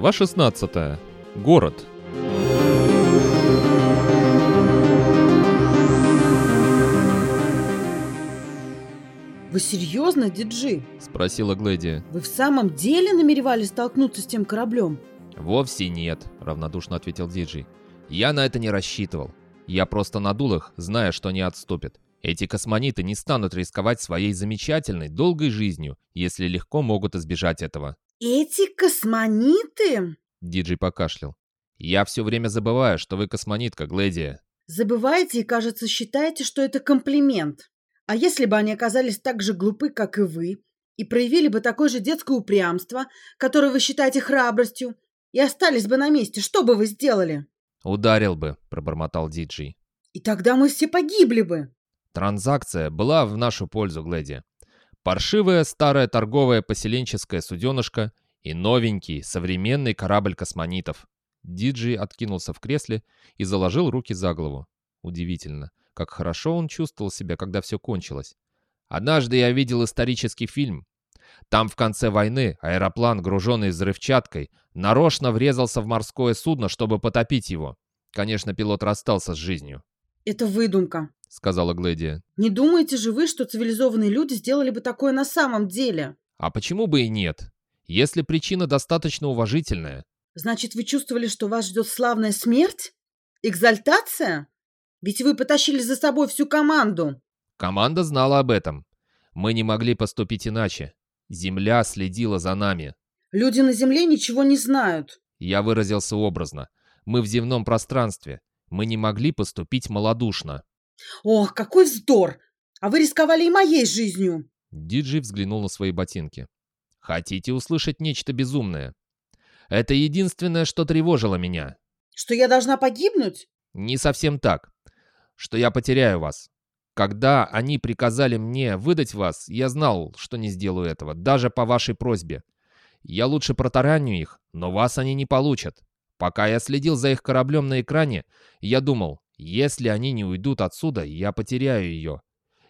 Глава 16. Город. Вы серьезно, диджи? Спросила Глэдия. Вы в самом деле намеревались столкнуться с тем кораблем? Вовсе нет, равнодушно ответил Диджи. Я на это не рассчитывал. Я просто надул их, зная, что они отступят. Эти космониты не станут рисковать своей замечательной, долгой жизнью, если легко могут избежать этого. Эти космониты? Диджей покашлял. Я все время забываю, что вы космонитка, Глэдия. Забываете и, кажется, считаете, что это комплимент. А если бы они оказались так же глупы, как и вы, и проявили бы такое же детское упрямство, которое вы считаете храбростью, и остались бы на месте, что бы вы сделали? Ударил бы, пробормотал Диджей. И тогда мы все погибли бы. Транзакция была в нашу пользу, Глэди. Паршивая старая торговая поселенческая суденышка и новенький современный корабль космонитов. Диджей откинулся в кресле и заложил руки за голову. Удивительно, как хорошо он чувствовал себя, когда все кончилось. Однажды я видел исторический фильм. Там в конце войны аэроплан, груженный взрывчаткой, нарочно врезался в морское судно, чтобы потопить его. Конечно, пилот расстался с жизнью. Это выдумка, сказала Глэдия. Не думаете же вы, что цивилизованные люди сделали бы такое на самом деле? А почему бы и нет? Если причина достаточно уважительная. Значит, вы чувствовали, что вас ждет славная смерть? Экзальтация? Ведь вы потащили за собой всю команду. Команда знала об этом. Мы не могли поступить иначе. Земля следила за нами. Люди на Земле ничего не знают. Я выразился образно. Мы в земном пространстве. Мы не могли поступить малодушно. Ох, какой вздор! А вы рисковали и моей жизнью. Диджей взглянул на свои ботинки. Хотите услышать нечто безумное? Это единственное, что тревожило меня. Что я должна погибнуть? Не совсем так. Что я потеряю вас. Когда они приказали мне выдать вас, я знал, что не сделаю этого, даже по вашей просьбе. Я лучше протараню их, но вас они не получат. Пока я следил за их кораблем на экране, я думал, если они не уйдут отсюда, я потеряю ее.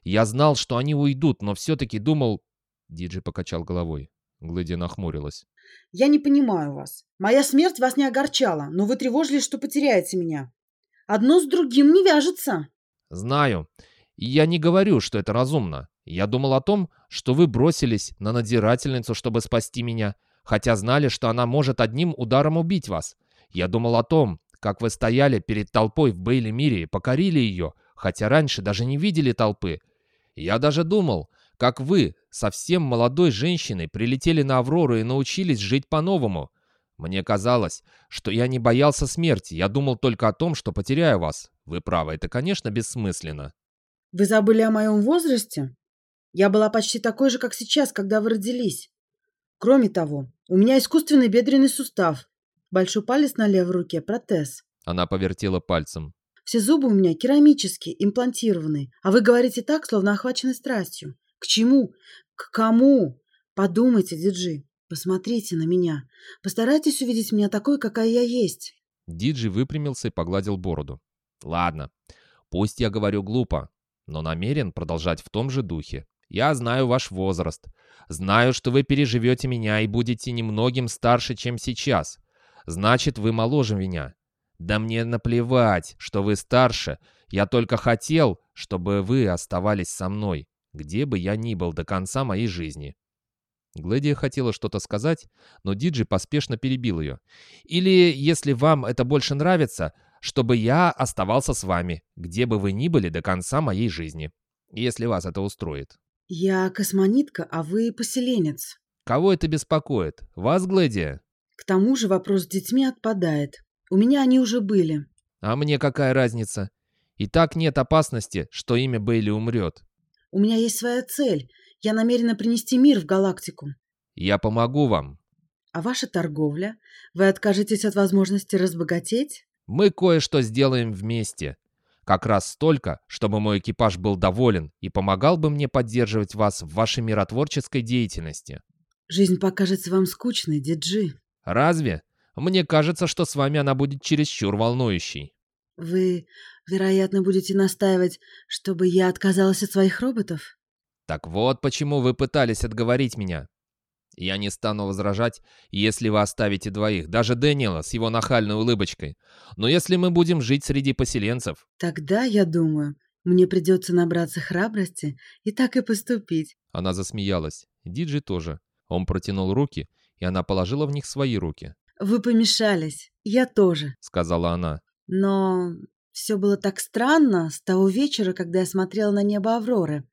Я знал, что они уйдут, но все-таки думал... Диджи покачал головой. Глэдия нахмурилась. «Я не понимаю вас. Моя смерть вас не огорчала, но вы тревожились, что потеряете меня. Одно с другим не вяжется». «Знаю. Я не говорю, что это разумно. Я думал о том, что вы бросились на надзирательницу, чтобы спасти меня, хотя знали, что она может одним ударом убить вас. Я думал о том, как вы стояли перед толпой в Бейли-Мире и покорили ее, хотя раньше даже не видели толпы. Я даже думал, как вы, совсем молодой женщиной, прилетели на Аврору и научились жить по-новому. Мне казалось, что я не боялся смерти, я думал только о том, что потеряю вас. Вы правы, это, конечно, бессмысленно. Вы забыли о моем возрасте? Я была почти такой же, как сейчас, когда вы родились. Кроме того, у меня искусственный бедренный сустав. Большой палец на левой руке – протез. Она повертела пальцем. Все зубы у меня керамические, имплантированные. А вы говорите так, словно охвачены страстью. К чему? К кому? Подумайте, диджи. Посмотрите на меня. Постарайтесь увидеть меня такой, какая я есть. Диджи выпрямился и погладил бороду. Ладно, пусть я говорю глупо, но намерен продолжать в том же духе. Я знаю ваш возраст. Знаю, что вы переживете меня и будете немногим старше, чем сейчас. Значит, вы моложе меня. Да мне наплевать, что вы старше. Я только хотел, чтобы вы оставались со мной, где бы я ни был до конца моей жизни. Глэдия хотела что-то сказать, но Диджи поспешно перебил ее. «Или, если вам это больше нравится, чтобы я оставался с вами, где бы вы ни были до конца моей жизни, если вас это устроит». «Я космонитка, а вы поселенец». «Кого это беспокоит? Вас, Глэдия?» «К тому же вопрос с детьми отпадает. У меня они уже были. А мне какая разница? И так нет опасности, что имя Бейли умрет. У меня есть своя цель. Я намерена принести мир в галактику. Я помогу вам. А ваша торговля? Вы откажетесь от возможности разбогатеть? Мы кое-что сделаем вместе. Как раз столько, чтобы мой экипаж был доволен и помогал бы мне поддерживать вас в вашей миротворческой деятельности. Жизнь покажется вам скучной, Диджи. Разве? Мне кажется, что с вами она будет чересчур волнующей. Вы, вероятно, будете настаивать, чтобы я отказалась от своих роботов? Так вот, почему вы пытались отговорить меня. Я не стану возражать, если вы оставите двоих, даже Дэниела с его нахальной улыбочкой. Но если мы будем жить среди поселенцев...» «Тогда, я думаю, мне придется набраться храбрости и так и поступить». Она засмеялась. Диджи тоже. Он протянул руки, и она положила в них свои руки. «Вы помешались. Я тоже», — сказала она. «Но все было так странно с того вечера, когда я смотрела на небо Авроры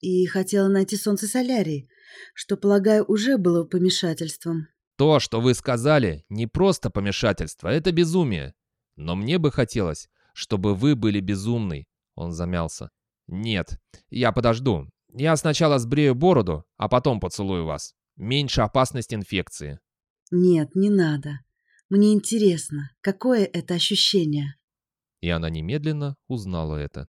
и хотела найти солнце Солярии, что, полагаю, уже было помешательством. То, что вы сказали, не просто помешательство, это безумие. Но мне бы хотелось, чтобы вы были безумны. Он замялся. Нет, я подожду. Я сначала сбрею бороду, а потом поцелую вас. Меньше опасность инфекции. Нет, не надо. Мне интересно, какое это ощущение. И она немедленно узнала это.